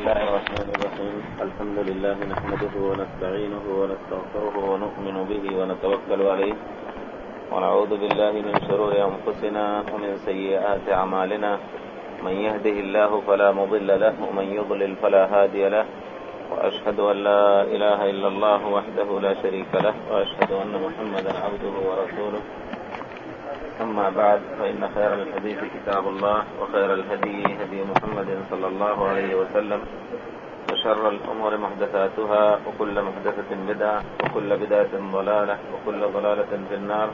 الله الرحمن الرحيم. الحمد لله نحمده ونستعينه ونستغفره ونؤمن به ونتوكل عليه. ونعوذ بالله من شرور أنفسنا ومن سيئات أعمالنا. من يهده الله فلا مضل له ومن يضلل فلا هادي له. وأشهد أن لا إله إلا الله وحده لا شريك له. وأشهد أن محمدا عبده ورسوله. أما بعد، فإن خير الحديث كتاب الله، وخير الهدي هدي محمد صلى الله عليه وسلم، وشر الأمور محدثاتها، وكل محدثة بدعة، وكل بدعة ضلالة، وكل ضلالة في النار.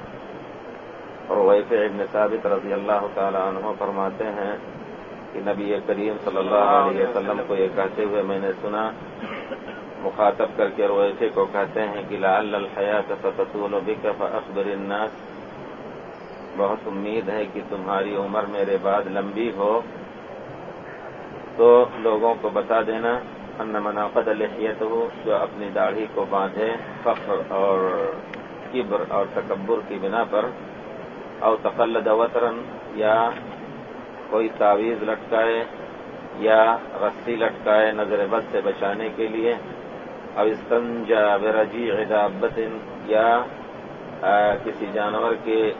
رويفع بن ثابت رضی اللہ تعالی عنہ فرماتے ہیں کہ نبی کریم صلی اللہ علیہ وسلم کو یہ کہتے ہوئے میں نے سنا، مخاطب کر کے رویفے کو کہتے ہیں کہ لعل الحیات ستطول بک فاخبر الناس بہت امید ہے کہ تمہاری عمر میرے بعد لمبی ہو۔ تو لوگوں کو بتا دینا، ان مناقد لحیت ہو جو اپنی داڑھی کو باندھے، فخر اور کبر اور تکبر کی بنا پر، او تقلد وطرن یا کوئی تعویذ لٹکائے، یا رسی لٹکائے نظر بد سے بچانے کے لیے، او استنجا برجی عدابت یا کسی جانور کے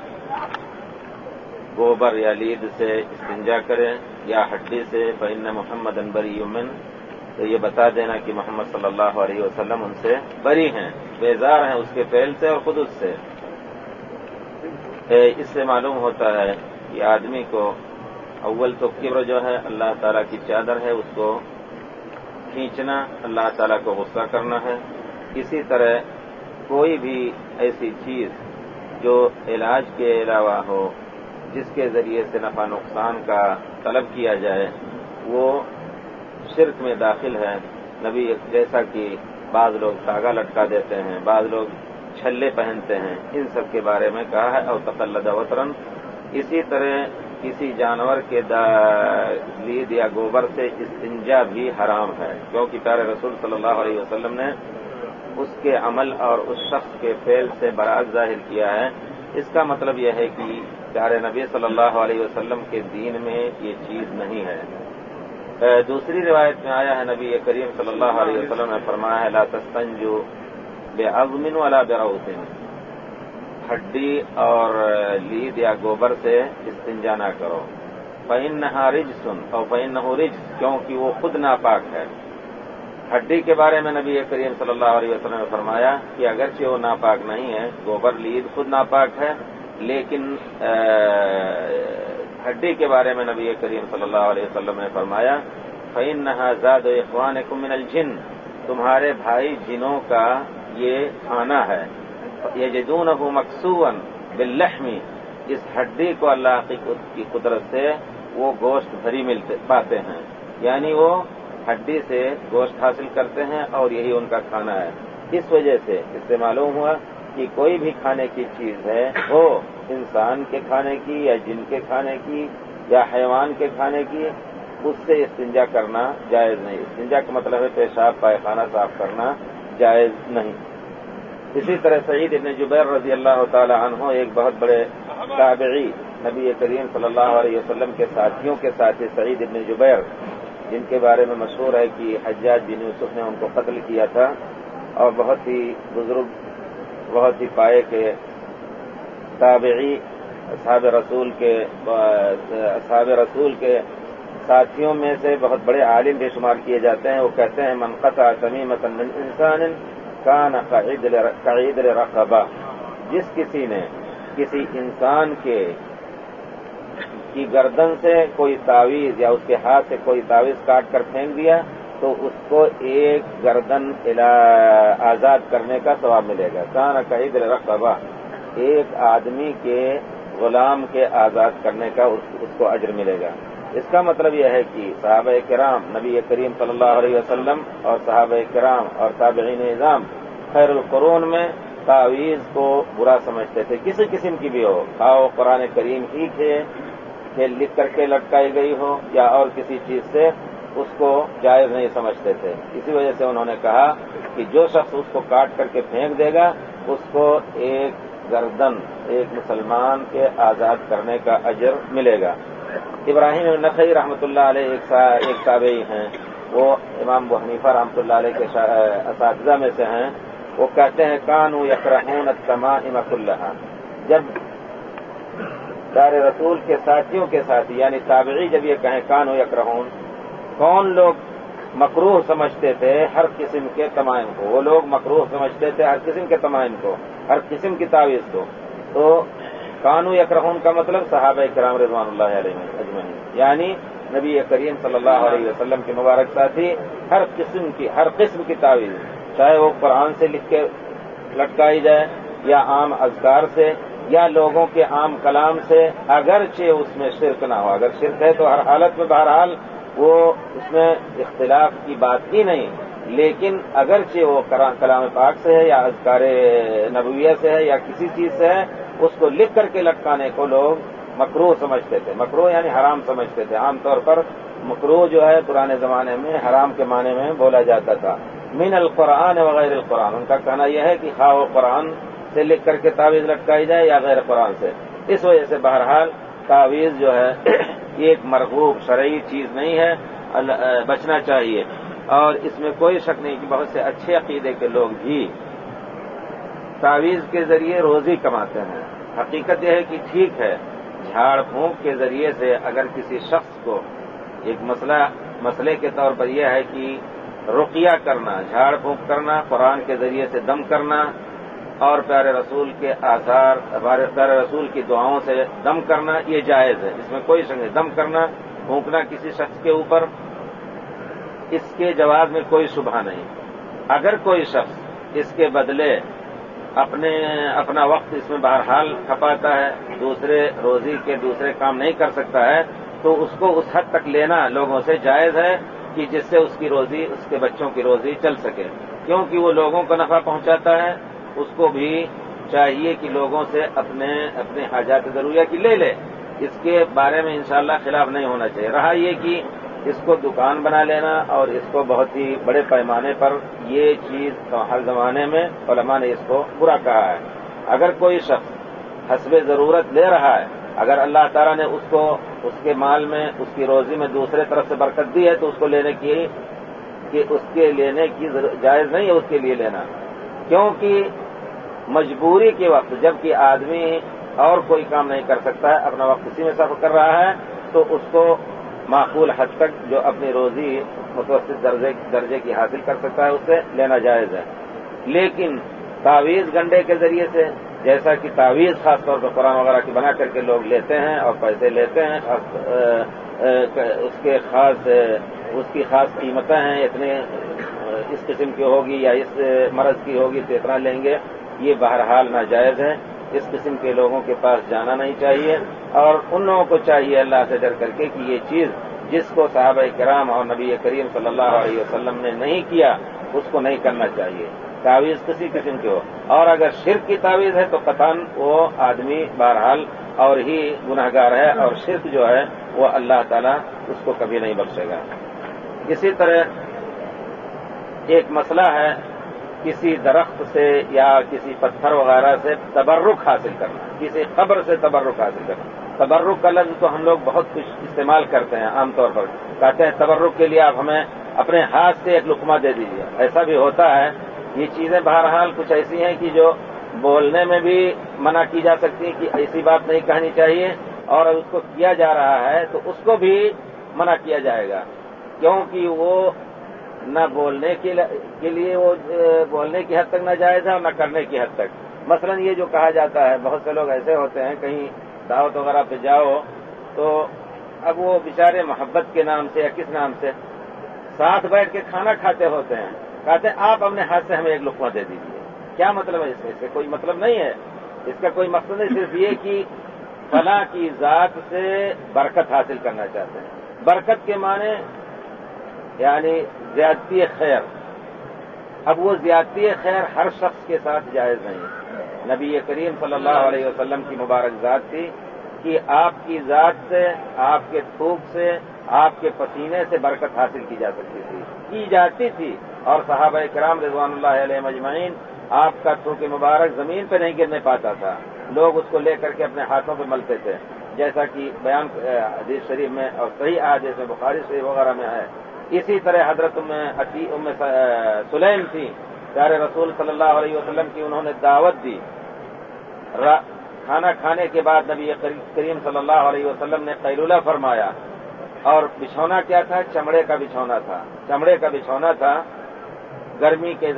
گوبر یا لید سے استنجا کرے یا ہڈی سے بین محمد انبری یومن تو یہ بتا دینا کہ محمد صلی اللہ علیہ وسلم ان سے بری ہیں، بیزار ہیں اس کے فیل سے اور خود اس سے۔ اس سے معلوم ہوتا ہے کہ آدمی کو اول تو کبر جو ہے، اللہ تعالیٰ کی چادر ہے، اس کو کھینچنا، اللہ تعالیٰ کو غصہ کرنا ہے۔ اسی طرح کوئی بھی ایسی چیز جو علاج کے علاوہ ہو جس کے ذریعے سے نفع نقصان کا طلب کیا جائے، وہ شرک میں داخل ہے نبی جیسا کہ بعض لوگ دھاگا لٹکا دیتے ہیں، بعض لوگ چھلے پہنتے ہیں۔ ان سب کے بارے میں کہا ہے اور تقلد وطرن اسی طرح کسی جانور کے لید یا گوبر سے استنجا بھی حرام ہے۔ کیونکہ پیارے رسول صلی اللہ علیہ وسلم نے اس کے عمل اور اس شخص کے فیل سے برات ظاہر کیا ہے۔ اس کا مطلب یہ ہے کہ پیارے نبی صلی اللہ علیہ وسلم کے دین میں یہ چیز نہیں ہے۔ دوسری روایت میں آیا ہے، نبی کریم صلی اللہ علیہ وسلم نے فرمایا ہے، لا تستنجو بے عزمن والا بروسن ہڈی اور لید یا گوبر سے استنجا نہ کرو۔ فعن نہ رج سن اور فعن نہ رج کیونکہ وہ خود ناپاک ہے۔ ہڈی کے بارے میں نبی کریم صلی اللہ علیہ وسلم نے فرمایا کہ اگرچہ وہ ناپاک نہیں ہے، گوبر، لید خود ناپاک ہے۔ لیکن ہڈی کے بارے میں نبی کریم صلی اللہ علیہ وسلم نے فرمایا فعن نہ زاد اخوان کمن الجن۔ تمہارے بھائی جنوں کا یہ کھانا ہے۔ یہ جدون ابو مقصون بلحمی اس ہڈی کو اللہ کی قدرت سے وہ گوشت بھری ملتے، پاتے ہیں۔ یعنی وہ ہڈی سے گوشت حاصل کرتے ہیں اور یہی ان کا کھانا ہے۔ اس وجہ سے، اس سے معلوم ہوا کہ کوئی بھی کھانے کی چیز ہے، وہ انسان کے کھانے کی یا جن کے کھانے کی یا حیوان کے کھانے کی، اس سے استنجا کرنا جائز نہیں۔ استنجا کا مطلب ہے پیشاب، پائخانہ صاف کرنا جائز نہیں۔ اسی طرح سعید ابن جبیر رضی اللہ تعالی عنہ، ایک بہت بڑے تابعی نبی کریم صلی اللہ علیہ وسلم کے ساتھیوں کے ساتھی سعید ابن جبیر، جن کے بارے میں مشہور ہے کہ حجاج بن یوسف نے ان کو قتل کیا تھا اور بہت ہی بزرگ بہت ہی پائے کے تابعی اصحاب رسول کے اصحاب رسول کے ساتھیوں میں سے بہت بڑے عالم بھی شمار کیے جاتے ہیں۔ وہ کہتے ہیں منقطع تمیمت من انسان کان قعید رقبہ جس کسی نے کسی انسان کے کی گردن سے کوئی تعویذ یا اس کے ہاتھ سے کوئی تعویذ کاٹ کر پھینک دیا تو اس کو ایک گردن آزاد کرنے کا ثواب ملے گا۔ کان قعید رقبہ ایک آدمی کے غلام کے آزاد کرنے کا اس کو اجر ملے گا۔ اس کا مطلب یہ ہے کہ صحابہ کرام، نبی کریم صلی اللہ علیہ وسلم اور صحابہ کرام اور تابعین نظام خیر القرون میں تعویذ کو برا سمجھتے تھے۔ کسی قسم کی بھی ہو خواہ قرآن کریم ہی کے لکھ کر کے لٹکائی گئی ہو یا اور کسی چیز سے اس کو جائز نہیں سمجھتے تھے۔ اسی وجہ سے انہوں نے کہا کہ جو شخص اس کو کاٹ کر کے پھینک دے گا، اس کو ایک گردن، ایک مسلمان کے آزاد کرنے کا اجر ملے گا۔ ابراہیم نقی رحمۃ اللہ علیہ ایک تابعی ہیں۔ وہ امام ابو حنیفہ رحمۃ اللہ علیہ کے اساتذہ میں سے ہیں۔ وہ کہتے ہیں، کانو یکرحون تما امک اللہ جب دار رسول کے ساتھیوں کے ساتھی یعنی تابعی جب یہ کہیں، کانو یکرحون کون لوگ مقروح سمجھتے تھے ہر قسم کے تمائم کو؟ وہ لوگ مقروح سمجھتے تھے ہر قسم کے تمائم کو، ہر قسم کی تعویذ کو۔ تو قانو یکرحون کا مطلب صحابہ کرام رضوان اللہ علیہ اجمعین۔ یعنی نبی کریم صلی اللہ علیہ وسلم کے مبارک ساتھی، ہر قسم کی، ہر قسم کی تعویذ۔ چاہے وہ قرآن سے لکھ کے لٹکائی جائے یا عام اذکار سے یا لوگوں کے عام کلام سے، اگرچہ اس میں شرک نہ ہو۔ اگر شرک ہے تو ہر حالت میں بہرحال وہ اس میں اختلاف کی بات ہی نہیں، لیکن اگرچہ وہ کلام پاک سے ہے یا اذکار نبویہ سے ہے یا کسی چیز سے ہے، اس کو لکھ کر کے لٹکانے کو لوگ مکرو سمجھتے تھے۔ مکرو یعنی حرام سمجھتے تھے۔ عام طور پر مکرو جو ہے پرانے زمانے میں حرام کے معنی میں بولا جاتا تھا۔ من القرآن وغیر القرآن۔ ان کا کہنا یہ ہے کہ خواہ قرآن سے لکھ کر کے تعویذ لٹکائی جائے یا غیر قرآن سے۔ اس وجہ سے بہرحال تعویذ جو ہے، یہ ایک مرغوب شرعی چیز نہیں ہے بچنا چاہیے۔ اور اس میں کوئی شک نہیں کہ بہت سے اچھے عقیدے کے لوگ بھی تعویذ کے ذریعے روزی کماتے ہیں۔ حقیقت یہ ہے کہ ٹھیک ہے، جھاڑ پھونک کے ذریعے سے اگر کسی شخص کو ایک مسئلہ، مسئلے کے طور پر یہ ہے کہ رقیہ کرنا، جھاڑ پھونک کرنا، قرآن کے ذریعے سے دم کرنا اور پیارے رسول کے آثار، پیارے رسول کی دعاؤں سے دم کرنا یہ جائز ہے۔ اس میں کوئی شک نہیں، دم کرنا، پھونکنا کسی شخص کے اوپر، اس کے جواب میں کوئی شبہ نہیں۔ اگر کوئی شخص اس کے بدلے اپنے، اپنا وقت اس میں بہرحال کھپاتا ہے، دوسرے روزی کے دوسرے کام نہیں کر سکتا ہے، تو اس کو اس حد تک لینا لوگوں سے جائز ہے کہ جس سے اس کی روزی، اس کے بچوں کی روزی چل سکے۔ کیونکہ وہ لوگوں کو نفع پہنچاتا ہے اس کو بھی چاہیے کہ لوگوں سے اپنے اپنے حاجات ضروریہ کی لے لے۔ اس کے بارے میں انشاءاللہ خلاف نہیں ہونا چاہیے۔ رہا یہ کہ اس کو دکان بنا لینا اور اس کو بہت ہی بڑے پیمانے پر یہ چیز ہر زمانے میں علماء نے اس کو برا کہا ہے۔ اگر کوئی شخص حسب ضرورت لے رہا ہے، اگر اللہ تعالیٰ نے اس کو اس کے مال میں، اس کی روزی میں دوسرے طرف سے برکت دی ہے تو اس کو لینے کی، کہ اس کے لینے کی جائز نہیں ہے اس کے لیے لینا۔ کیونکہ مجبوری کے وقت جبکہ آدمی اور کوئی کام نہیں کر سکتا ہے، اپنا وقت اسی میں صرف کر رہا ہے، تو اس کو معقول حد تک جو اپنی روزی متوسط درجے درجے کی حاصل کر سکتا ہے، اس سے لینا جائز ہے۔ لیکن تعویذ گنڈے کے ذریعے سے، جیسا کہ تعویذ خاص طور پر قرآن وغیرہ کی بنا کر کے لوگ لیتے ہیں اور پیسے لیتے ہیں اس کے خاص، اس کی خاص قیمتیں ہیں، اتنے، اس قسم کی ہوگی یا اس مرض کی ہوگی تو اتنا لیں گے۔ یہ بہرحال ناجائز ہے۔ اس قسم کے لوگوں کے پاس جانا نہیں چاہیے اور ان لوگوں کو چاہیے اللہ سے ڈر کر کے کہ یہ چیز جس کو صحابہ کرام اور نبی کریم صلی اللہ علیہ وسلم نے نہیں کیا، اس کو نہیں کرنا چاہیے۔ تعویذ کسی قسم کی ہو۔ اور اگر شرک کی تعویذ ہے تو قطن وہ آدمی بہرحال اور ہی گناہ گار ہے اور شرک جو ہے وہ اللہ تعالیٰ اس کو کبھی نہیں بخشے گا۔ اسی طرح ایک مسئلہ ہے کسی درخت سے یا کسی پتھر وغیرہ سے تبرک حاصل کرنا، کسی قبر سے تبرک حاصل کرنا۔ تبرک کا لفظ تو ہم لوگ بہت کچھ استعمال کرتے ہیں عام طور پر۔ کہتے ہیں تبرک کے لیے آپ ہمیں اپنے ہاتھ سے ایک لکما دے دیجیے ایسا بھی ہوتا ہے۔ یہ چیزیں بہرحال کچھ ایسی ہیں کہ جو بولنے میں بھی منع کی جا سکتی ہے کہ ایسی بات نہیں کہنی چاہیے اور اس کو کیا جا رہا ہے تو اس کو بھی منع کیا جائے گا۔ کیونکہ وہ نہ بولنے کے لیے وہ بولنے کی حد تک نہ جائز ہے اور نہ کرنے کی حد تک۔ مثلا یہ جو کہا جاتا ہے، بہت سے لوگ ایسے ہوتے ہیں، کہیں دعوت وغیرہ پہ جاؤ تو اب وہ بیچارے محبت کے نام سے یا کس نام سے ساتھ بیٹھ کے کھانا کھاتے ہوتے ہیں۔ کہتے ہیں، آپ اپنے ہاتھ سے ہمیں ایک لقمہ دے دیجیے کیا مطلب ہے اس سے اس سے کوئی مطلب نہیں ہے۔ اس کا کوئی مقصد نہیں، صرف یہ کہ فلاں کی ذات سے برکت حاصل کرنا چاہتے ہیں۔ برکت کے معنی یعنی زیادتی خیر اب وہ زیادتی خیر ہر شخص کے ساتھ جائز نہیں نبی کریم صلی اللہ علیہ وسلم کی مبارک ذات تھی کہ آپ کی ذات سے، آپ کے تھوک سے، آپ کے پسینے سے برکت حاصل کی جا سکتی تھی۔ کی جاتی تھی۔ اور صحابہ کرام رضوان اللہ علیہ مجمعین آپ کا تھوک مبارک زمین پہ نہیں گرنے پاتا تھا۔ لوگ اس کو لے کر کے اپنے ہاتھوں پہ ملتے تھے۔ جیسا کہ بیان حدیث شریف میں اور صحیح آج جیسے بخاری شریف وغیرہ میں ہے۔ اسی طرح حضرت ام سلیم تھی، پیارے رسول صلی اللہ علیہ وسلم کی انہوں نے دعوت دی۔ کھانا کھانے کے بعد نبی کریم صلی اللہ علیہ وسلم نے قیلولہ فرمایا۔ اور بچھونا کیا تھا؟ چمڑے کا بچھونا تھا۔ چمڑے کا بچھونا تھا۔ گرمی کے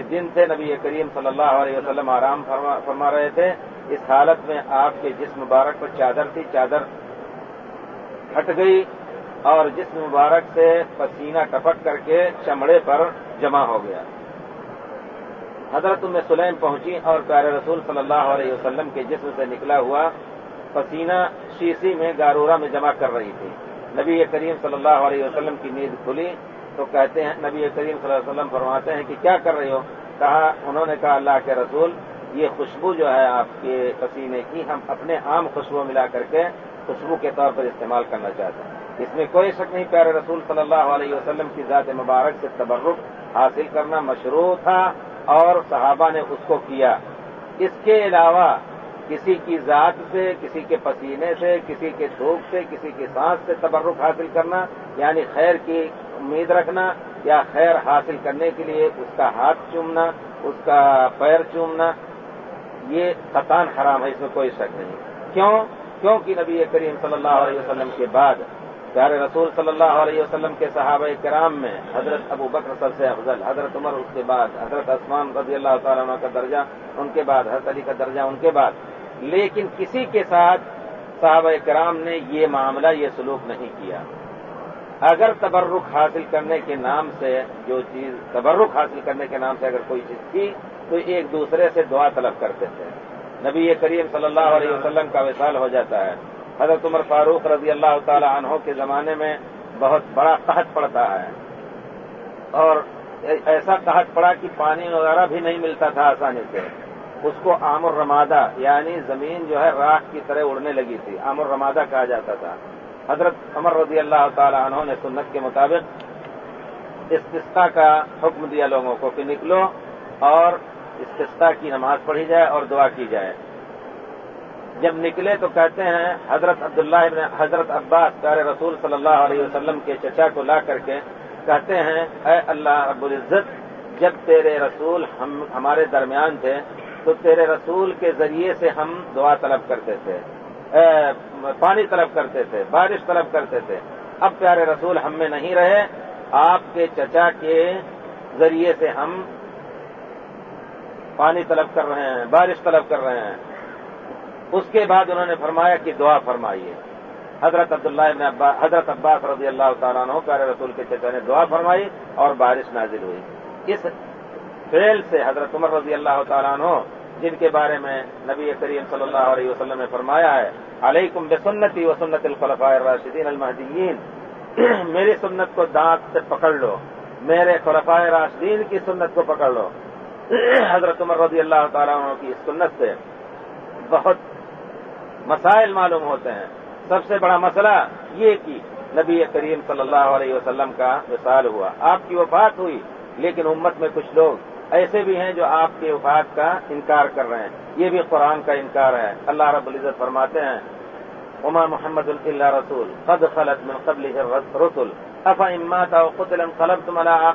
دن سے نبی کریم صلی اللہ علیہ وسلم آرام فرما رہے تھے۔ اس حالت میں آپ کے جسم مبارک پر چادر تھی۔ چادر ہٹ گئی۔ اور جسم مبارک سے پسینہ ٹپک کر کے چمڑے پر جمع ہو گیا۔ حضرت میں سلیم پہنچی اور پیارے رسول صلی اللہ علیہ وسلم کے جسم سے نکلا ہوا پسینہ شیسی میں گارورا میں جمع کر رہی تھی۔ نبی کریم صلی اللہ علیہ وسلم کی نیند کھلی تو کہتے ہیں، نبی کریم صلی اللہ علیہ وسلم فرماتے ہیں کہ کیا کر رہی ہو؟ کہا، انہوں نے کہا، اللہ کے رسول، یہ خوشبو جو ہے آپ کے پسینے کی ہم اپنے عام خوشبو ملا کر کے خوشبو کے طور پر استعمال کرنا چاہتے ہیں۔ اس میں کوئی شک نہیں، پیارے رسول صلی اللہ علیہ وسلم کی ذات مبارک سے تبرک حاصل کرنا مشروع تھا اور صحابہ نے اس کو کیا۔ اس کے علاوہ کسی کی ذات سے، کسی کے پسینے سے، کسی کے دھوپ سے، کسی کی سانس سے تبرک حاصل کرنا یعنی خیر کی امید رکھنا یا خیر حاصل کرنے کے لیے اس کا ہاتھ چومنا، اس کا پیر چومنا، یہ قطان حرام ہے، اس میں کوئی شک نہیں۔ کیوں؟ کیونکہ نبی کریم صلی اللہ علیہ وسلم کے بعد پیارے رسول صلی اللہ علیہ وسلم کے صحابہ کرام میں حضرت ابو بکر سب سے افضل، حضرت عمر اس کے بعد، حضرت عثمان رضی اللہ تعالیٰ عنہ کا درجہ ان کے بعد، حضرت علی کا درجہ ان کے بعد۔ لیکن کسی کے ساتھ صحابہ کرام نے یہ معاملہ، یہ سلوک نہیں کیا۔ اگر تبرک حاصل کرنے کے نام سے جو چیز، تبرک حاصل کرنے کے نام سے اگر کوئی چیز تھی، تو ایک دوسرے سے دعا طلب کرتے تھے۔ نبی کریم صلی اللہ علیہ وسلم کا وصال ہو جاتا ہے۔ حضرت عمر فاروق رضی اللہ تعالی عنہ کے زمانے میں بہت بڑا قحط پڑتا ہے۔ اور ایسا قحط پڑا کہ پانی وغیرہ بھی نہیں ملتا تھا آسانی سے۔ اس کو عام الرمادہ یعنی زمین جو ہے راکھ کی طرح اڑنے لگی تھی۔ عام الرمادہ کہا جاتا تھا۔ حضرت عمر رضی اللہ تعالی عنہ نے سنت کے مطابق استستا کا حکم دیا لوگوں کو کہ نکلو اور استستا کی نماز پڑھی جائے اور دعا کی جائے۔ جب نکلے تو کہتے ہیں حضرت عبداللہ ابن حضرت عباس، پیارے رسول صلی اللہ علیہ وسلم کے چچا کو لا کر کے کہتے ہیں، اے اللہ رب العزت، جب تیرے رسول ہم ہمارے درمیان تھے، تو تیرے رسول کے ذریعے سے ہم دعا طلب کرتے تھے پانی طلب کرتے تھے، بارش طلب کرتے تھے۔ اب پیارے رسول ہم میں نہیں رہے، آپ کے چچا کے ذریعے سے ہم پانی طلب کر رہے ہیں، بارش طلب کر رہے ہیں۔ اس کے بعد انہوں نے فرمایا کہ دعا فرمائیے۔ حضرت عبداللہ ابن عباس حضرت عباس رضی اللہ تعالیٰ عنہ، پیارے رسول کے چچا نے دعا فرمائی اور بارش نازل ہوئی۔ اس فیل سے حضرت عمر رضی اللہ تعالیٰ عنہ، جن کے بارے میں نبی کریم صلی اللہ علیہ وسلم نے فرمایا ہے، علیکم بسنتی و سنت الخلفاء الراشدین المحدین میری سنت کو دانت سے پکڑ لو، میرے خلفاء راشدین کی سنت کو پکڑ لو۔ حضرت عمر رضی اللہ تعالیٰ عنہ کی اس سنت سے بہت مسائل معلوم ہوتے ہیں۔ سب سے بڑا مسئلہ یہ کہ نبی کریم صلی اللہ علیہ وسلم کا مثال ہوا۔ آپ کی وفات ہوئی، لیکن امت میں کچھ لوگ ایسے بھی ہیں جو آپ کی وفات کا انکار کر رہے ہیں۔ یہ بھی قرآن کا انکار ہے۔ اللہ رب العزت فرماتے ہیں عمر محمد اللہ رسول، قد خلط من قبل رسول اف امات قطل خلط تم اللہ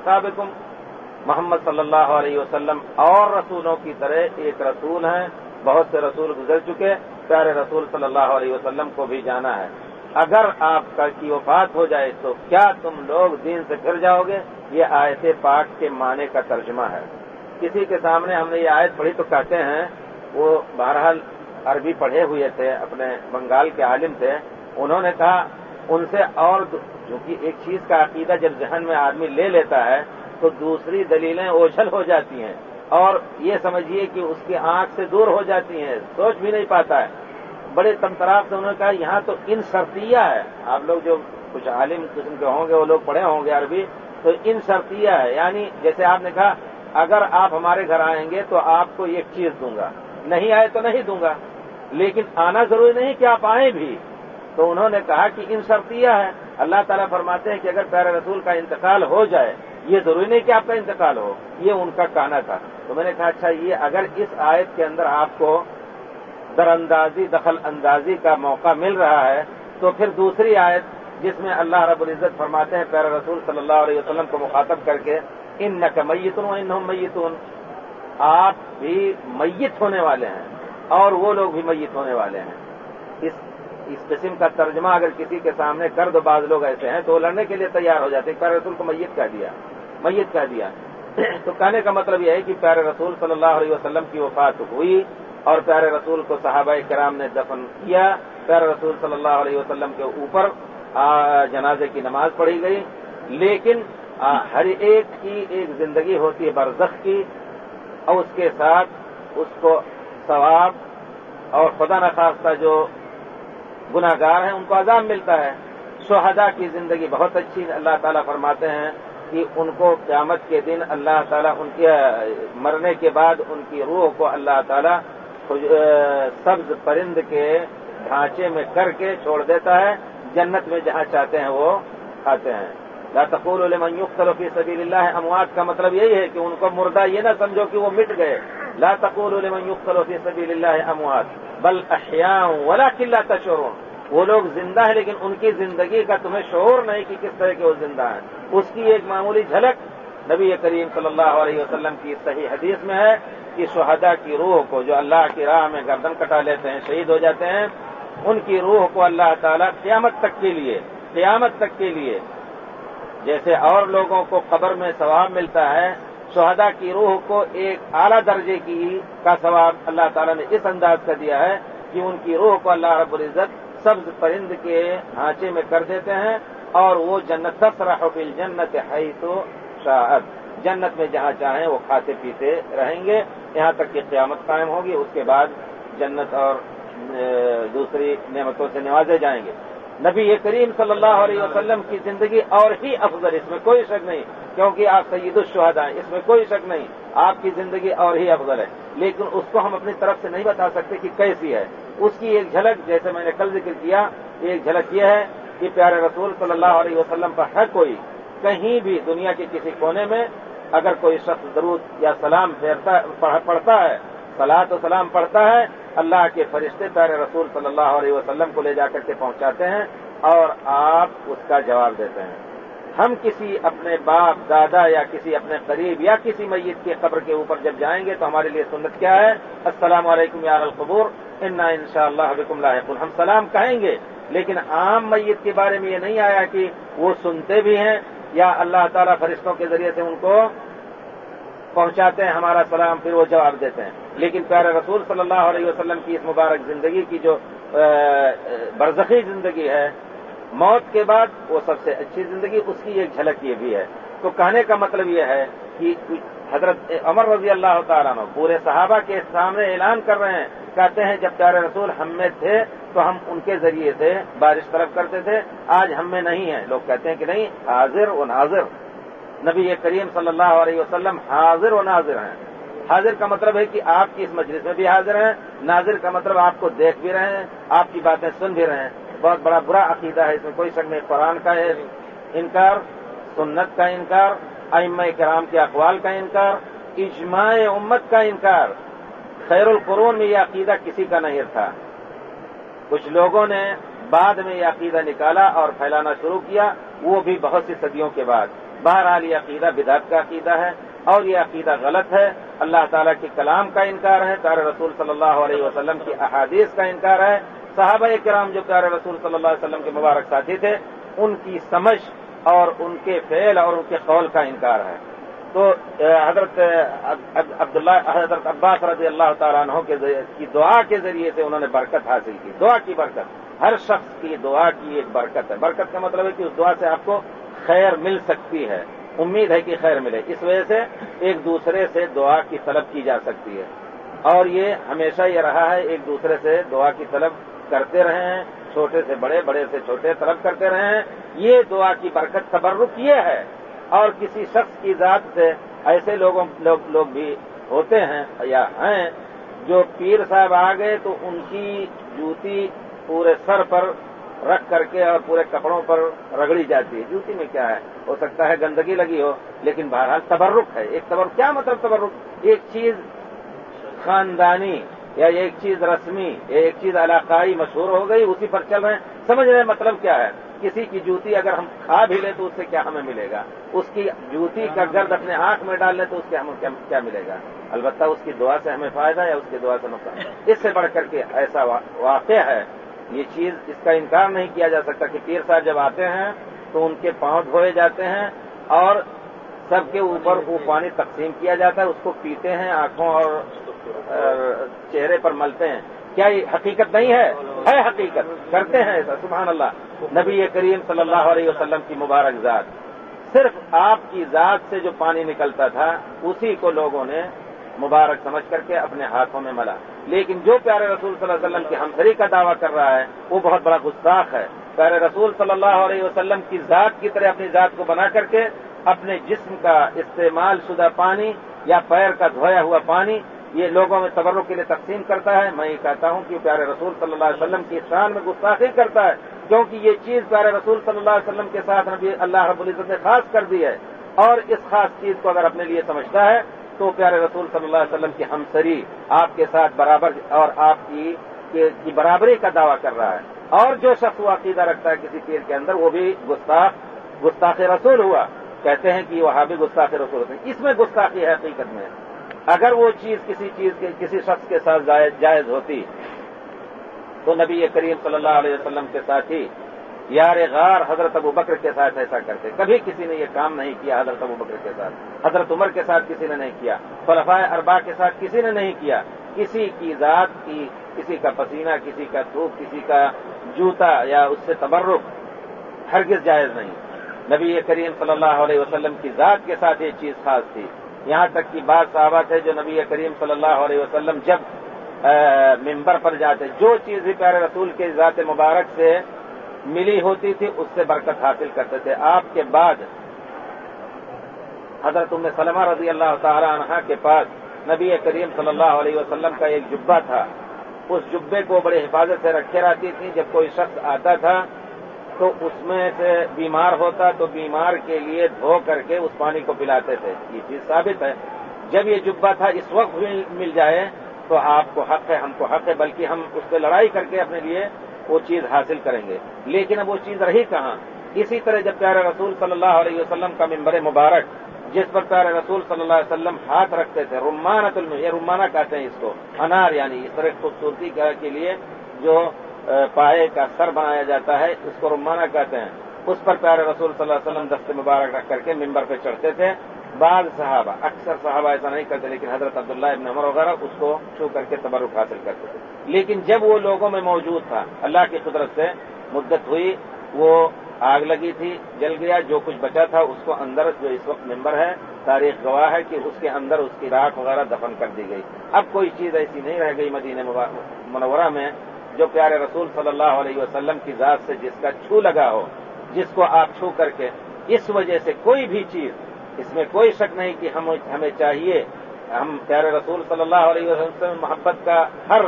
محمد صلی اللہ علیہ وسلم اور رسولوں کی طرح ایک رسول ہیں۔ بہت سے رسول گزر چکے۔ پیارے رسول صلی اللہ علیہ وسلم کو بھی جانا ہے۔ اگر آپ کا کی وفات ہو جائے تو کیا تم لوگ دین سے پھر جاؤ گے؟ یہ آیت پاک کے معنی کا ترجمہ ہے۔ کسی کے سامنے ہم نے یہ آیت پڑھی تو کہتے ہیں، وہ بہرحال عربی پڑھے ہوئے تھے، اپنے بنگال کے عالم تھے۔ انہوں نے کہا، ان سے اور جو کہ ایک چیز کا عقیدہ جب ذہن میں آدمی لے لیتا ہے تو دوسری دلیلیں اوجھل ہو جاتی ہیں۔ اور یہ سمجھیے کہ اس کی آنکھ سے دور ہو جاتی ہیں، سوچ بھی نہیں پاتا ہے۔ بڑے تمتراف سے انہوں نے کہا، یہاں تو ان شرطیہ ہے۔ آپ لوگ جو کچھ عالم قسم کے ہوں گے، وہ لوگ پڑھے ہوں گے عربی، تو ان شرطیہ ہے۔ یعنی جیسے آپ نے کہا، اگر آپ ہمارے گھر آئیں گے تو آپ کو ایک چیز دوں گا۔ نہیں آئے تو نہیں دوں گا۔ لیکن آنا ضروری نہیں کہ آپ آئیں بھی۔ تو انہوں نے کہا کہ ان شرطیہ ہے۔ اللہ تعالیٰ فرماتے ہیں کہ اگر پیارے رسول کا انتقال ہو جائے یہ ضروری نہیں کہ آپ کا انتقال ہو، یہ ان کا کہنا تھا۔ تو میں نے کہا اچھا یہ اگر اس آیت کے اندر آپ کو در اندازی دخل اندازی کا موقع مل رہا ہے، تو پھر دوسری آیت جس میں اللہ رب العزت فرماتے ہیں پیر رسول صلی اللہ علیہ وسلم کو مخاطب کر کے ان نہ میتون ان میتون۔ آپ بھی میت ہونے والے ہیں اور وہ لوگ بھی میت ہونے والے ہیں۔ اس اس قسم کا ترجمہ اگر کسی کے سامنے کر دو بعض لوگ ایسے ہیں تو وہ لڑنے کے لیے تیار ہو جاتے ہیں۔ پیر رسول کو میت کہہ دیا۔ میت کہہ دیا۔ تو کہنے کا مطلب یہ ہے کہ پیارے رسول صلی اللہ علیہ وسلم کی وفات ہوئی اور پیارے رسول کو صحابہ کرام نے دفن کیا۔ پیارے رسول صلی اللہ علیہ وسلم کے اوپر جنازے کی نماز پڑھی گئی۔ لیکن ہر ایک کی ایک زندگی ہوتی ہے برزخ کی اور اس کے ساتھ اس کو ثواب اور خدا نخواستہ جو گناگار ہیں ان کو عذاب ملتا ہے۔ شہدا کی زندگی بہت اچھی اللہ تعالیٰ فرماتے ہیں۔ کہ ان کو قیامت کے دن اللہ تعالیٰ ان کے مرنے کے بعد ان کی روح کو اللہ تعالیٰ سبز پرند کے ڈھانچے میں کر کے چھوڑ دیتا ہے، جنت میں جہاں چاہتے ہیں وہ کھاتے ہیں۔ لا تقول لمن يقتل في سبيل الله، اموات کا مطلب یہی ہے کہ ان کو مردہ یہ نہ سمجھو کہ وہ مٹ گئے۔ لا تقول لمن يقتل في سبيل الله اموات، بل احیاء ولكن لا تشعرون۔ وہ لوگ زندہ ہیں لیکن ان کی زندگی کا تمہیں شعور نہیں کہ کس طرح کے وہ زندہ ہیں۔ اس کی ایک معمولی جھلک نبی کریم صلی اللہ علیہ وسلم کی صحیح حدیث میں ہے کہ شہداء کی روح کو جو اللہ کی راہ میں گردن کٹا لیتے ہیں، شہید ہو جاتے ہیں، ان کی روح کو اللہ تعالیٰ قیامت تک کے لیے، قیامت تک کے لیے جیسے اور لوگوں کو قبر میں ثواب ملتا ہے شہدا کی روح کو ایک اعلیٰ درجے کی کا ثواب اللہ تعالیٰ نے اس انداز کا دیا ہے کہ ان کی روح کو اللہ رب العزت سبز پرند کے ڈھانچے میں کر دیتے ہیں اور وہ جنت فل جنت ہے تو شاہد جنت میں جہاں چاہیں وہ کھاتے پیتے رہیں گے۔ یہاں تک کہ قیامت قائم ہوگی، اس کے بعد جنت اور دوسری نعمتوں سے نوازے جائیں گے۔ نبی کریم صلی اللہ علیہ وسلم کی زندگی اور ہی افضل، اس میں کوئی شک نہیں، کیونکہ آپ سید الشہد ہیں، اس میں کوئی شک نہیں۔ آپ کی زندگی اور ہی افضل ہے۔ لیکن اس کو ہم اپنی طرف سے نہیں بتا سکتے کہ کیسی ہے۔ اس کی ایک جھلک، جیسے میں نے کل ذکر کیا، ایک جھلک یہ ہے کہ پیارے رسول صلی اللہ علیہ وسلم پر ہے کوئی کہیں بھی دنیا کے کسی کونے میں اگر کوئی شخص درود یا سلام پڑھتا ہے سلاد و سلام پڑھتا ہے، اللہ کے فرشتے پیارے رسول صلی اللہ علیہ وسلم کو لے جا کر کے پہنچاتے ہیں اور آپ اس کا جواب دیتے ہیں۔ ہم کسی اپنے باپ، دادا یا کسی اپنے قریب یا کسی میت کی قبر کے اوپر جب جائیں گے تو ہمارے لیے سنت کیا ہے؟ السلام علیکم یا القبور۔ انا ان شاء اللہ حبکم لاحق ہم سلام کہیں گے، لیکن عام میت کے بارے میں یہ نہیں آیا کہ وہ سنتے بھی ہیں یا اللہ تعالیٰ فرشتوں کے ذریعے سے ان کو پہنچاتے ہیں، ہمارا سلام پھر وہ جواب دیتے ہیں۔ لیکن پیارے رسول صلی اللہ علیہ وسلم کی اس مبارک زندگی کی جو برزخی زندگی ہے موت کے بعد وہ سب سے اچھی زندگی، اس کی ایک جھلک یہ بھی ہے۔ تو کہنے کا مطلب یہ ہے کہ حضرت عمر رضی اللہ تعالیٰ عنہ پورے صحابہ کے سامنے اعلان کر رہے ہیں۔ کہتے ہیں، جب پیارے رسول ہم میں تھے تو ہم ان کے ذریعے سے بارش طرف کرتے تھے۔ آج ہم میں نہیں ہیں۔ لوگ کہتے ہیں کہ نہیں، حاضر و ناظر۔ نبی کریم صلی اللہ علیہ وسلم حاضر و ناظر ہیں۔ حاضر کا مطلب ہے کہ آپ کی اس مجلس میں بھی حاضر ہیں۔ ناظر کا مطلب آپ کو دیکھ بھی رہے ہیں، آپ کی باتیں سن بھی رہے ہیں۔ بہت بڑا برا عقیدہ ہے، اس میں کوئی شک نہیں، قرآن کا ہے انکار، سنت کا انکار، ائمہ کرام کے اقوال کا انکار، اجماع امت کا انکار۔ خیر القرون میں یہ عقیدہ کسی کا نہیں تھا۔ کچھ لوگوں نے بعد میں یہ عقیدہ نکالا اور پھیلانا شروع کیا، وہ بھی بہت سی صدیوں کے بعد۔ بہرحال یہ عقیدہ بدعت کا عقیدہ ہے اور یہ عقیدہ غلط ہے۔ اللہ تعالیٰ کے کلام کا انکار ہے، پیارے رسول صلی اللہ علیہ وسلم کی احادیث کا انکار ہے۔ صحابہ کرام جو پیارے رسول صلی اللہ علیہ وسلم کے مبارک ساتھی تھے، ان کی سمجھ اور ان کے فعل اور ان کے قول کا انکار ہے۔ تو حضرت عبداللہ، حضرت عباس رضی اللہ تعالیٰ عنہ کی دعا کے ذریعے سے انہوں نے برکت حاصل کی۔ دعا کی برکت۔ ہر شخص کی دعا کی ایک برکت ہے۔ برکت کا مطلب ہے کہ اس دعا سے آپ کو خیر مل سکتی ہے۔ امید ہے کہ خیر ملے۔ اس وجہ سے ایک دوسرے سے دعا کی طلب کی جا سکتی ہے۔ اور یہ ہمیشہ یہ رہا ہے، ایک دوسرے سے دعا کی طلب کرتے رہے ہیں چھوٹے سے بڑے بڑے سے چھوٹے، طلب کرتے رہے ہیں یہ دعا کی برکت، تبرک یہ ہے۔ اور کسی شخص کی ذات سے ایسے لوگوں، لوگ لوگ بھی ہوتے ہیں یا ہیں جو پیر صاحب آ گئے تو ان کی جوتی پورے سر پر رکھ کر کے اور پورے کپڑوں پر رگڑی جاتی ہے۔ جوتی میں کیا ہے؟ ہو سکتا ہے گندگی لگی ہو، لیکن بہرحال تبرک ہے۔ ایک تبرک، کیا مطلب تبرک؟ ایک چیز خاندانی یا ایک چیز رسمی یا ایک چیز علاقائی مشہور ہو گئی، اسی پر چل رہے ہیں۔ سمجھ رہے ہیں مطلب کیا ہے؟ کسی کی جوتی اگر ہم کھا بھی لیں تو اس سے کیا ہمیں ملے گا؟ اس کی جوتی کا گرد اپنے آنکھ میں ڈال لیں تو اس سے ہمیں کیا ملے گا؟ البتہ اس کی دعا سے ہمیں فائدہ ہے یا اس کی دعا سے نقصان۔ اس سے بڑھ کر کے ایسا واقع ہے، یہ چیز اس کا انکار نہیں کیا جا سکتا کہ پیر صاحب جب آتے ہیں تو ان کے پاؤں دھوئے جاتے ہیں اور سب کے اوپر وہ پانی تقسیم کیا جاتا ہے، اس کو پیتے ہیں آنکھوں اور چہرے پر ملتے ہیں۔ کیا یہ حقیقت نہیں ہے؟ ہے حقیقت۔ کرتے ہیں ایسا، سبحان اللہ۔ نبی کریم صلی اللہ علیہ وسلم کی مبارک ذات۔ صرف آپ کی ذات سے جو پانی نکلتا تھا، اسی کو لوگوں نے مبارک سمجھ کر کے اپنے ہاتھوں میں ملا۔ لیکن جو پیارے رسول صلی اللہ علیہ وسلم کی ہمسری کا دعویٰ کر رہا ہے، وہ بہت بڑا گستاخ ہے۔ پیارے رسول صلی اللہ علیہ وسلم کی ذات کی طرح اپنی ذات کو بنا کر کے اپنے جسم کا استعمال شدہ پانی یا پیر کا دھویا ہوا پانی یہ لوگوں میں تبرک کے لیے تقسیم کرتا ہے۔ میں یہ کہتا ہوں کہ پیارے رسول صلی اللہ علیہ وسلم کی شان میں گستاخی کرتا ہے، کیونکہ یہ چیز پیارے رسول صلی اللہ علیہ وسلم کے ساتھ نبی اللہ رب العزت نے خاص کر دی ہے۔ اور اس خاص چیز کو اگر اپنے لیے سمجھتا ہے، تو پیارے رسول صلی اللہ علیہ وسلم کی ہمسری آپ کے ساتھ برابر اور آپ کی برابری کا دعویٰ کر رہا ہے۔ اور جو شخص وہ عقیدہ رکھتا ہے کسی پیر کے اندر، وہ بھی گستاخ گستاخ رسول ہوا۔ کہتے ہیں کہ وہاں بھی گستاخ رسول ہوتے ہیں۔ اس میں گستاخی ہے حقیقت میں۔ اگر وہ چیز کسی چیز کے کسی شخص کے ساتھ جائز ہوتی تو نبی کریم صلی اللہ علیہ وسلم کے ساتھ ہی یار غار حضرت ابو بکر کے ساتھ ایسا کرتے۔ کبھی کسی نے یہ کام نہیں کیا حضرت ابو بکر کے ساتھ۔ حضرت عمر کے ساتھ کسی نے نہیں کیا۔ خلفاء اربا کے ساتھ کسی نے نہیں کیا۔ کسی کی ذات کی، کسی کا پسینہ، کسی کا دھوپ کسی کا جوتا یا اس سے تبرک ہرگز جائز نہیں۔ نبی کریم صلی اللہ علیہ وسلم کی ذات کے ساتھ یہ چیز خاص تھی۔ یہاں تک کی بات صحابہ ہے جو نبی کریم صلی اللہ علیہ وسلم جب ممبر پر جاتے، جو چیز بھی پیارے رسول کے ذات مبارک سے ملی ہوتی تھی، اس سے برکت حاصل کرتے تھے۔ آپ کے بعد حضرت ام سلمہ رضی اللہ تعالی عنہ کے پاس نبی کریم صلی اللہ علیہ وسلم کا ایک جبہ تھا۔ اس جبے کو بڑے حفاظت سے رکھے رہتی تھی۔ جب کوئی شخص آتا تھا تو اس میں سے بیمار ہوتا تو بیمار کے لیے دھو کر کے اس پانی کو پلاتے تھے۔ یہ چیز ثابت ہے۔ جب یہ جبہ تھا، اس وقت بھی مل جائے تو آپ کو حق ہے، ہم کو حق ہے، بلکہ ہم اس پہ لڑائی کر کے اپنے لیے وہ چیز حاصل کریں گے۔ لیکن اب وہ چیز رہی کہاں؟ اسی طرح جب پیارے رسول صلی اللہ علیہ وسلم کا ممبر مبارک، جس پر پیارے رسول صلی اللہ علیہ وسلم ہاتھ رکھتے تھے رمانت الم یہ رمانہ کہتے ہیں اس کو، انار یعنی اس طرح خوبصورتی کے لیے جو پائے کا سر بنایا جاتا ہے، اس کو رمانہ کہتے ہیں۔ اس پر پیارے رسول صلی اللہ علیہ وسلم دست مبارک رکھ کر کے ممبر پہ چڑھتے تھے۔ بعض صحابہ، اکثر صحابہ ایسا نہیں کرتے، لیکن حضرت عبداللہ ابن عمر وغیرہ اس کو چھو کر کے تبرک حاصل کرتے تھے۔ لیکن جب وہ لوگوں میں موجود تھا، اللہ کی قدرت سے مدت ہوئی، وہ آگ لگی تھی، جل گیا، جو کچھ بچا تھا اس کو اندر جو اس وقت ممبر ہے، تاریخ گواہ ہے کہ اس کے اندر اس کی راکھ وغیرہ دفن کر دی گئی۔ اب کوئی چیز ایسی نہیں رہ گئی مدینہ منورہ میں۔ جو پیارے رسول صلی اللہ علیہ وسلم کی ذات سے جس کا چھو لگا ہو، جس کو آپ چھو کر کے اس وجہ سے کوئی بھی چیز، اس میں کوئی شک نہیں کہ ہم ہمیں چاہیے، ہم پیارے رسول صلی اللہ علیہ وسلم محبت کا ہر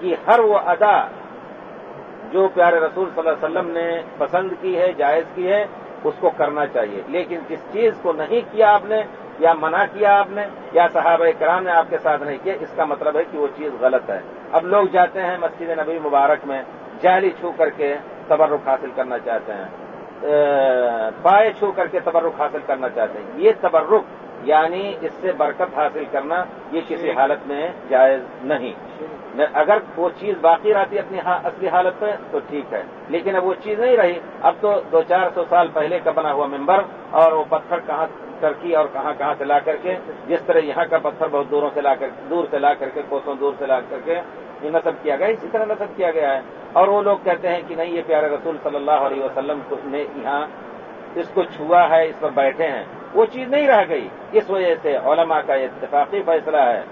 کی ہر وہ ادا جو پیارے رسول صلی اللہ علیہ وسلم نے پسند کی ہے، جائز کی ہے، اس کو کرنا چاہیے۔ لیکن جس چیز کو نہیں کیا آپ نے، یا منع کیا آپ نے، یا صحابہ کرام نے آپ کے ساتھ نہیں کیا، اس کا مطلب ہے کہ وہ چیز غلط ہے۔ اب لوگ جاتے ہیں مسجد نبی مبارک میں جہلی چھو کر کے تبرک حاصل کرنا چاہتے ہیں۔ پائے چھو کر کے تبرک حاصل کرنا چاہتے ہیں۔ یہ تبرک یعنی اس سے برکت حاصل کرنا یہ کسی حالت میں جائز نہیں۔ اگر وہ چیز باقی رہتی اپنی اصلی حالت پہ تو ٹھیک ہے۔ لیکن اب وہ چیز نہیں رہی۔ اب تو دو چار سو سال پہلے کا بنا ہوا ممبر اور وہ پتھر کہاں ٹرکی اور کہاں کہاں سے لا کر کے، جس طرح یہاں کا پتھر بہت دوروں سے لا کر، دور سے لا کر کے، کوسوں دور سے لا کر کے یہ نصب کیا گیا، اسی طرح نصب کیا گیا ہے۔ اور وہ لوگ کہتے ہیں کہ نہیں، یہ پیارے رسول صلی اللہ علیہ وسلم نے یہاں اس کو چھوا ہے، اس پر بیٹھے ہیں۔ وہ چیز نہیں رہ گئی۔ اس وجہ سے علماء کا اتفاقی فیصلہ ہے،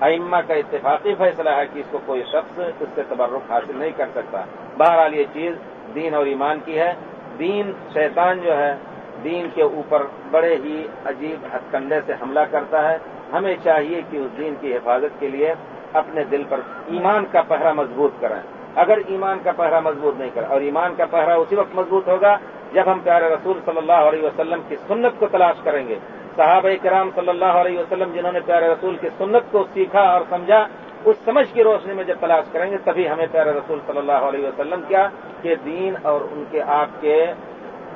ائمہ کا اتفاقی فیصلہ ہے کہ اس کو کوئی شخص اس سے تبرک حاصل نہیں کر سکتا۔ بہرحال یہ چیز دین اور ایمان کی ہے۔ دین شیطان جو ہے دین کے اوپر بڑے ہی عجیب ہتھ کنڈے سے حملہ کرتا ہے۔ ہمیں چاہیے کہ اس دین کی حفاظت کے لیے اپنے دل پر ایمان کا پہرا مضبوط کریں۔ اگر ایمان کا پہرا مضبوط نہیں کریں اور ایمان کا پہرا اسی وقت مضبوط ہوگا جب ہم پیارے رسول صلی اللہ علیہ وسلم کی سنت کو تلاش کریں گے۔ صحابہ کرام صلی اللہ علیہ وسلم جنہوں نے پیارے رسول کی سنت کو سیکھا اور سمجھا، اس سمجھ کی روشنی میں جب تلاش کریں گے تبھی ہمیں پیارے رسول صلی اللہ علیہ وسلم کیا کہ دین اور ان کے آپ کے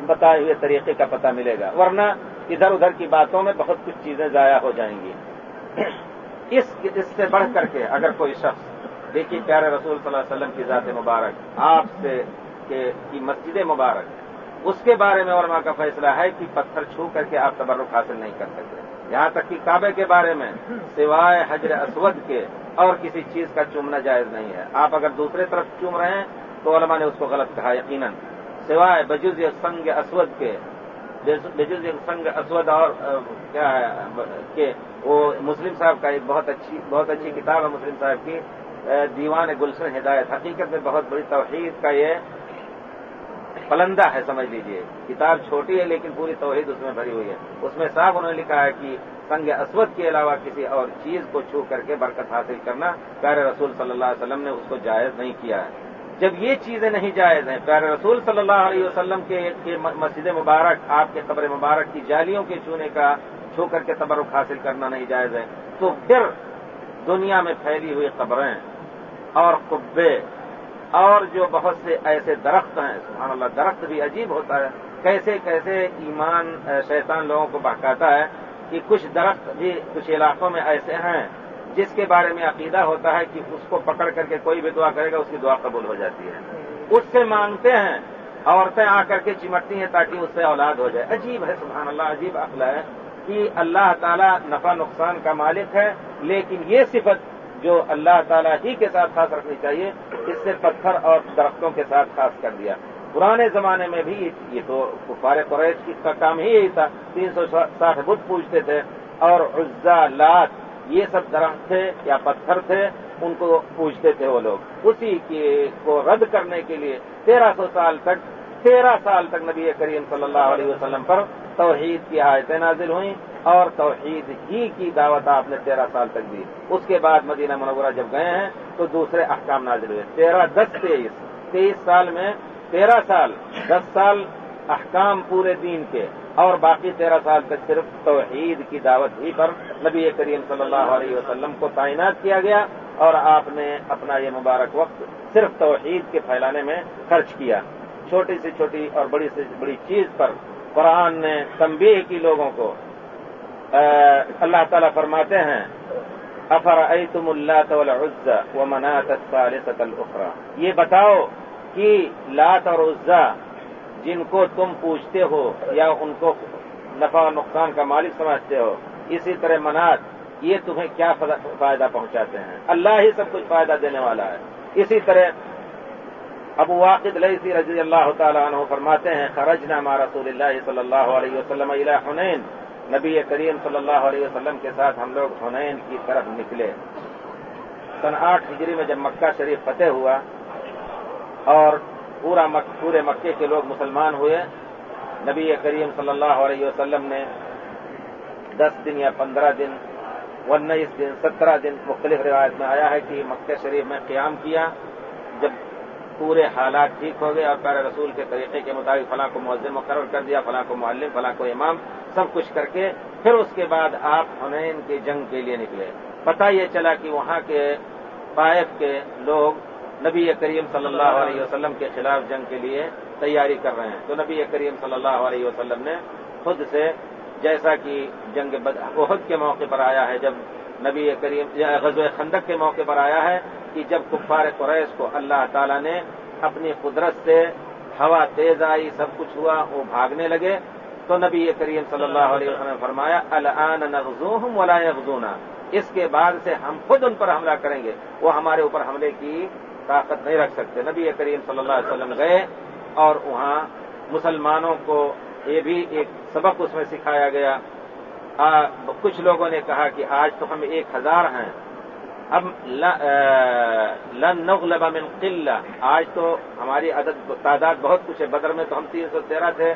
بتائے ہوئے طریقے کا پتہ ملے گا۔ ورنہ ادھر ادھر کی باتوں میں بہت کچھ چیزیں ضائع ہو جائیں گی۔ اس اس سے بڑھ کر کے اگر کوئی شخص دیکھیے پیارے رسول صلی اللہ علیہ وسلم کی ذات مبارک، آپ سے کی مسجد مبارک، اس کے بارے میں علماء کا فیصلہ ہے کہ پتھر چھو کر کے آپ تبرک حاصل نہیں کر سکتے۔ یہاں تک کہ کعبے کے بارے میں سوائے حجر اسود کے اور کسی چیز کا چومنا جائز نہیں ہے۔ آپ اگر دوسرے طرف چوم رہے ہیں تو علماء نے اس کو غلط کہا، یقیناً۔ سوائے بجز سنگ اسود کے، بجز سنگ اسود اور کیا ہے کہ وہ مسلم صاحب کا ایک بہت اچھی بہت اچھی کتاب ہے مسلم صاحب کی دیوان گلشن ہدایت، حقیقت میں بہت بڑی توحید کا یہ پلندہ ہے، سمجھ لیجیے۔ کتاب چھوٹی ہے لیکن پوری توحید اس میں بھری ہوئی ہے۔ اس میں صاف انہوں نے لکھا ہے کہ سنگ اسود کے علاوہ کسی اور چیز کو چھو کر کے برکت حاصل کرنا، پیارے رسول صلی اللہ علیہ وسلم نے اس کو جائز نہیں کیا ہے۔ جب یہ چیزیں نہیں جائز ہیں، پیارے رسول صلی اللہ علیہ وسلم کے مسجد مبارک، آپ کے قبر مبارک کی جالیوں کے چونے کا، چھو کر کے تبرک حاصل کرنا نہیں جائز ہے۔ تو پھر دنیا میں پھیلی ہوئی قبریں اور قبے اور جو بہت سے ایسے درخت ہیں، سبحان اللہ، درخت بھی عجیب ہوتا ہے۔ کیسے کیسے ایمان، شیطان لوگوں کو بہکاتا ہے کہ کچھ درخت بھی کچھ علاقوں میں ایسے ہیں جس کے بارے میں عقیدہ ہوتا ہے کہ اس کو پکڑ کر کے کوئی بھی دعا کرے گا، اس کی دعا قبول ہو جاتی ہے۔ اس سے مانگتے ہیں، عورتیں آ کر کے چمٹتی ہیں تاکہ اس سے اولاد ہو جائے۔ عجیب ہے، سبحان اللہ، عجیب عقل ہے کہ اللہ تعالیٰ نفع نقصان کا مالک ہے، لیکن یہ صفت جو اللہ تعالیٰ ہی کے ساتھ خاص رکھنی چاہیے، اس سے پتھر اور درختوں کے ساتھ خاص کر دیا۔ پرانے زمانے میں بھی یہ تو کفار قریش کا کام ہی یہی تھا۔ تین سو ساٹھ بت پوچھتے تھے اور عزا لات یہ سب درخت تھے یا پتھر تھے، ان کو پوچھتے تھے وہ لوگ۔ اسی کو رد کرنے کے لیے تیرہ سو سال تک، تیرہ سال تک نبی کریم صلی اللہ علیہ وسلم پر توحید کی آیتیں نازل ہوئیں اور توحید ہی کی دعوت آپ نے تیرہ سال تک دی۔ اس کے بعد مدینہ منورہ جب گئے ہیں تو دوسرے احکام نازل ہوئے۔ تیرہ دس تیئیس تیئیس سال میں تیرہ سال، دس سال احکام پورے دین کے۔ اور باقی تیرہ سال تک صرف توحید کی دعوت ہی پر نبی کریم صلی اللہ علیہ وسلم کو تعینات کیا گیا اور آپ نے اپنا یہ مبارک وقت صرف توحید کے پھیلانے میں خرچ کیا۔ چھوٹی سے چھوٹی اور بڑی سے بڑی چیز پر قرآن نے تنبیہ کی لوگوں کو اللہ تعالیٰ فرماتے ہیں افر تم اللہ و منات الخرا یہ بتاؤ کہ لات اور عزا جن کو تم پوچھتے ہو یا ان کو نفع و نقصان کا مالک سمجھتے ہو، اسی طرح منات، یہ تمہیں کیا فائدہ پہنچاتے ہیں؟ اللہ ہی سب کچھ فائدہ دینے والا ہے۔ اسی طرح ابو واقد لئی رضی اللہ تعالیٰ عنہ فرماتے ہیں خرج نامہ رسول اللہ صلی اللہ علیہ وسلم حنین۔ نبی کریم صلی اللہ علیہ وسلم کے ساتھ ہم لوگ حنین کی طرف نکلے۔ سن آٹھ ہجری میں جب مکہ شریف فتح ہوا اور پورا مک، پورے مکے کے لوگ مسلمان ہوئے۔ نبی کریم صلی اللہ علیہ وسلم نے دس دن یا پندرہ دن انیس دن سترہ دن مختلف روایت میں آیا ہے کہ مکہ شریف میں قیام کیا۔ جب پورے حالات ٹھیک ہو گئے اور پیر رسول کے طریقے کے مطابق فلاں کو مؤذن مقرر کر دیا، فلاں کو معلم، فلاں کو امام، سب کچھ کر کے پھر اس کے بعد آپ حنین کی جنگ کے لیے نکلے۔ پتہ یہ چلا کہ وہاں کے پائف کے لوگ نبی کریم صلی اللہ علیہ وسلم کے خلاف جنگ کے لیے تیاری کر رہے ہیں۔ تو نبی کریم صلی اللہ علیہ وسلم نے خود سے جیسا کہ جنگ عہد کے موقع پر آیا ہے، جب نبی کریم غزو خندق کے موقع پر آیا ہے کہ جب کفار قریش کو اللہ تعالی نے اپنی قدرت سے ہوا تیز آئی، سب کچھ ہوا، وہ بھاگنے لگے۔ تو نبی کریم صلی اللہ علیہ وسلم نے فرمایا، الان نغزوہم ولا یغزونا۔ اس کے بعد سے ہم خود ان پر حملہ کریں گے۔ وہ ہمارے اوپر حملے کی طاقت نہیں رکھ سکتے۔ نبی کریم صلی اللہ علیہ وسلم گئے اور وہاں مسلمانوں کو یہ بھی ایک سبق اس میں سکھایا گیا۔ کچھ لوگوں نے کہا کہ آج تو ہم ایک ہزار ہیں۔ اب لن نغلب من قلہ۔ آج تو ہماری عدد، تعداد بہت کچھ ہے۔ بدر میں تو ہم تین سو تیرہ تھے۔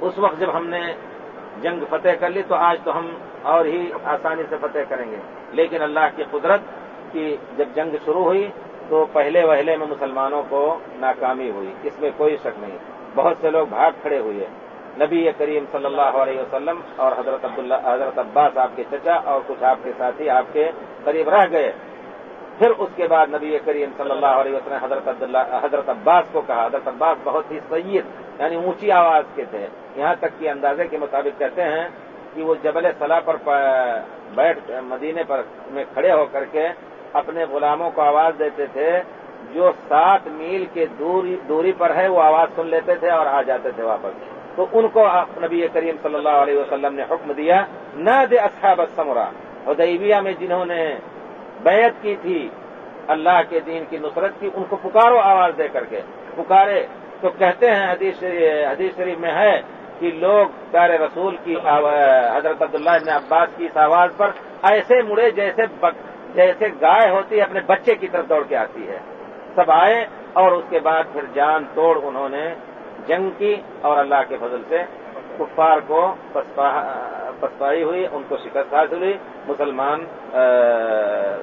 اس وقت جب ہم نے جنگ فتح کر لی تو آج تو ہم اور ہی آسانی سے فتح کریں گے۔ لیکن اللہ کی قدرت کی جب جنگ شروع ہوئی تو پہلے وہلے میں مسلمانوں کو ناکامی ہوئی، اس میں کوئی شک نہیں۔ بہت سے لوگ بھاگ کھڑے ہوئے۔ نبی کریم صلی اللہ علیہ وسلم اور حضرت عبداللہ، حضرت عباس آپ کے چچا اور کچھ آپ کے ساتھی آپ کے قریب رہ گئے۔ پھر اس کے بعد نبی کریم صلی اللہ علیہ وسلم حضرت عبداللہ، حضرت عباس کو کہا۔ حضرت عباس بہت ہی سید یعنی اونچی آواز کے تھے۔ یہاں تک کہ اندازے کے مطابق کہتے ہیں کہ وہ جبل صلاح پر بیٹھ مدینے پر میں کھڑے ہو کر کے اپنے غلاموں کو آواز دیتے تھے، جو سات میل کے دوری دوری پر ہے، وہ آواز سن لیتے تھے اور آ جاتے تھے واپس۔ تو ان کو نبی کریم صلی اللہ علیہ وسلم نے حکم دیا، نہ دے اصحاب السمرا حدیبیہ میں جنہوں نے بیعت کی تھی، اللہ کے دین کی نصرت کی، ان کو پکارو آواز دے کر کے۔ پکارے تو کہتے ہیں، حدیث حدیث شریف میں ہے کہ لوگ پیارے رسول کی حضرت عبداللہ ابن عباس کی اس آواز پر ایسے مڑے جیسے جیسے گائے ہوتی ہے، اپنے بچے کی طرف دوڑ کے آتی ہے۔ سب آئے اور اس کے بعد پھر جان توڑ انہوں نے جنگ کی اور اللہ کے فضل سے کفار کو پسپائی ہوئی، ان کو شکست حاصل ہوئی، مسلمان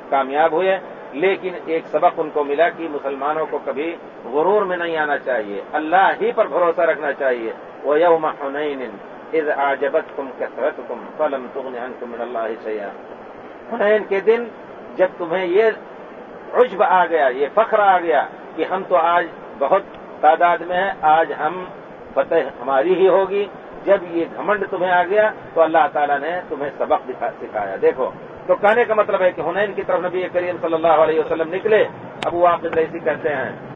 کامیاب ہوئے۔ لیکن ایک سبق ان کو ملا کہ مسلمانوں کو کبھی غرور میں نہیں آنا چاہیے۔ اللہ ہی پر بھروسہ رکھنا چاہیے۔ وہ یوم حنین از آجبت تم کثرت تم فلم تم تم اللہ سیاح حنین کے دن جب تمہیں یہ عجب آ گیا، یہ فخر آ گیا کہ ہم تو آج بہت تعداد میں ہیں، آج ہم فتح ہماری ہی ہوگی۔ جب یہ گھمنڈ تمہیں آ گیا تو اللہ تعالیٰ نے تمہیں سبق سکھایا۔ دیکھو، تو کہنے کا مطلب ہے کہ ہنین کی طرف نبی کریم صلی اللہ علیہ وسلم نکلے اب وہ آپ ایسی کہتے ہیں